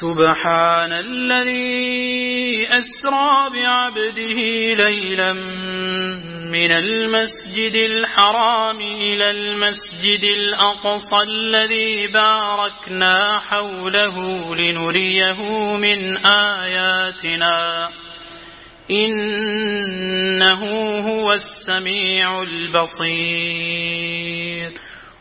سبحان الذي أسرى بعبده ليلا من المسجد الحرام إلى المسجد الأقصى الذي باركنا حوله لنريه من آياتنا. إنه هو السميع البصير.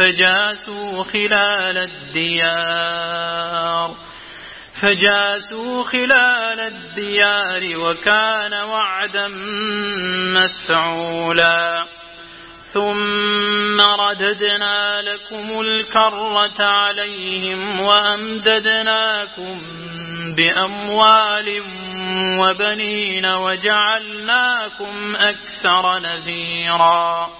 فجاسوا خلال الديار فجاسوا خلال الديار وكان وعدا مسعولا ثم رددنا لكم الكرة عليهم وأمددناكم بأموال وبنين وجعلناكم أكثر نذيرا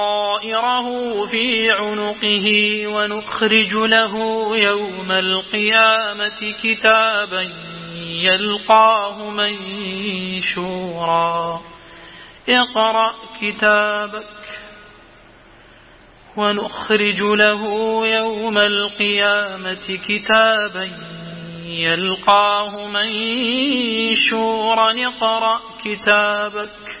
في عنقه ونخرج له يوم القيامة كتابا يلقاه منشورا اقرأ كتابك ونخرج له يوم القيامة كتابا يلقاه منشورا اقرأ كتابك